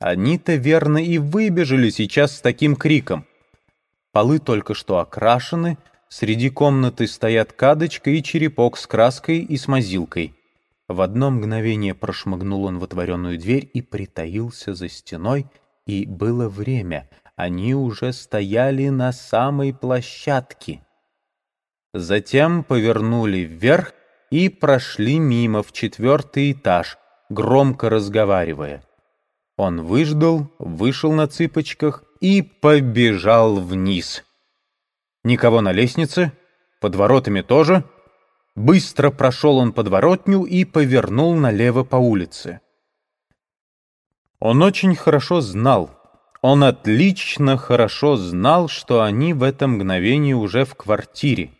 Они-то верно и выбежали сейчас с таким криком. Полы только что окрашены, среди комнаты стоят кадочка и черепок с краской и с мазилкой. В одно мгновение прошмыгнул он в отворенную дверь и притаился за стеной, и было время, они уже стояли на самой площадке. Затем повернули вверх и прошли мимо в четвертый этаж, громко разговаривая. Он выждал, вышел на цыпочках и побежал вниз. Никого на лестнице, под воротами тоже. Быстро прошел он подворотню и повернул налево по улице. Он очень хорошо знал, он отлично хорошо знал, что они в это мгновение уже в квартире,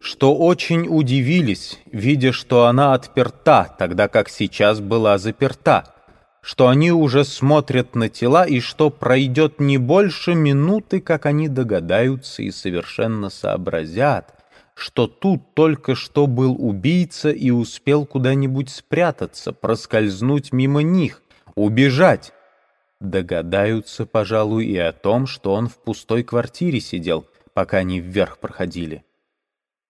что очень удивились, видя, что она отперта, тогда как сейчас была заперта, что они уже смотрят на тела и что пройдет не больше минуты, как они догадаются и совершенно сообразят, что тут только что был убийца и успел куда-нибудь спрятаться, проскользнуть мимо них, убежать. Догадаются, пожалуй, и о том, что он в пустой квартире сидел, пока они вверх проходили.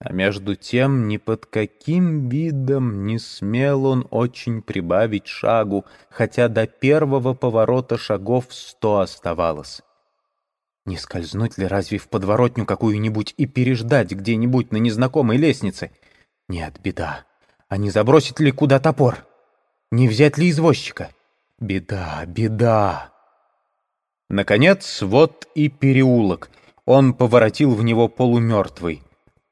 А между тем ни под каким видом не смел он очень прибавить шагу, хотя до первого поворота шагов сто оставалось. Не скользнуть ли разве в подворотню какую-нибудь и переждать где-нибудь на незнакомой лестнице? Нет, беда. А не забросить ли куда топор? Не взять ли извозчика? Беда, беда. Наконец, вот и переулок. Он поворотил в него полумертвый.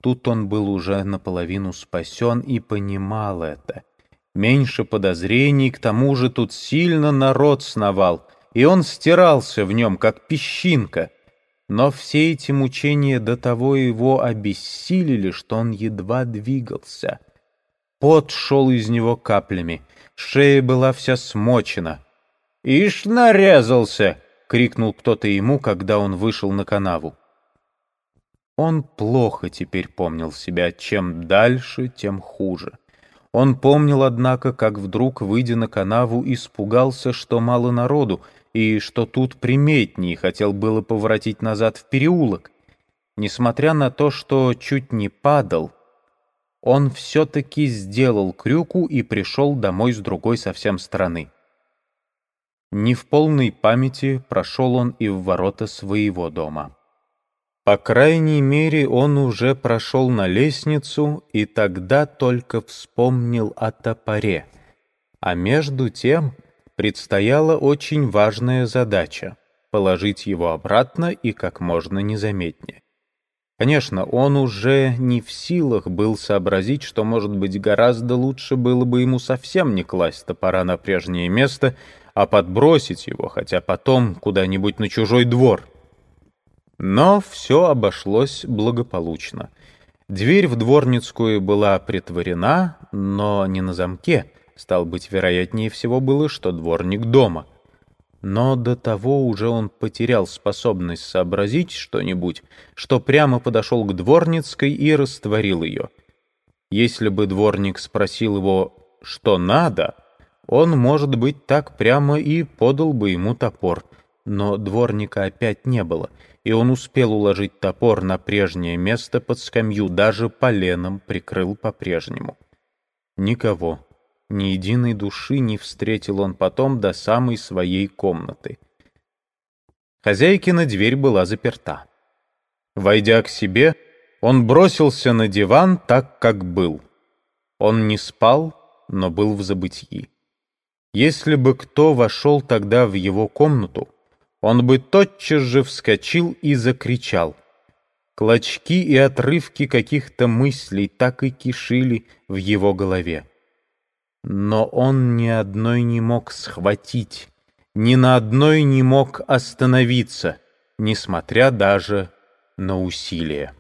Тут он был уже наполовину спасен и понимал это. Меньше подозрений, к тому же тут сильно народ сновал, и он стирался в нем, как песчинка. Но все эти мучения до того его обессилили, что он едва двигался. Пот шел из него каплями — Шея была вся смочена. «Ишь, нарезался!» — крикнул кто-то ему, когда он вышел на канаву. Он плохо теперь помнил себя. Чем дальше, тем хуже. Он помнил, однако, как вдруг, выйдя на канаву, испугался, что мало народу, и что тут приметнее, хотел было поворотить назад в переулок. Несмотря на то, что чуть не падал, он все-таки сделал крюку и пришел домой с другой совсем стороны. Не в полной памяти прошел он и в ворота своего дома. По крайней мере, он уже прошел на лестницу и тогда только вспомнил о топоре. А между тем предстояла очень важная задача — положить его обратно и как можно незаметнее. Конечно, он уже не в силах был сообразить, что, может быть, гораздо лучше было бы ему совсем не класть топора на прежнее место, а подбросить его, хотя потом куда-нибудь на чужой двор. Но все обошлось благополучно. Дверь в дворницкую была притворена, но не на замке. Стал быть, вероятнее всего было, что дворник дома — но до того уже он потерял способность сообразить что-нибудь, что прямо подошел к дворницкой и растворил ее. Если бы дворник спросил его, что надо, он, может быть, так прямо и подал бы ему топор. Но дворника опять не было, и он успел уложить топор на прежнее место под скамью, даже поленом прикрыл по-прежнему. Никого. Ни единой души не встретил он потом до самой своей комнаты. Хозяйкина дверь была заперта. Войдя к себе, он бросился на диван так, как был. Он не спал, но был в забытии. Если бы кто вошел тогда в его комнату, он бы тотчас же вскочил и закричал. Клочки и отрывки каких-то мыслей так и кишили в его голове. Но он ни одной не мог схватить, ни на одной не мог остановиться, несмотря даже на усилия.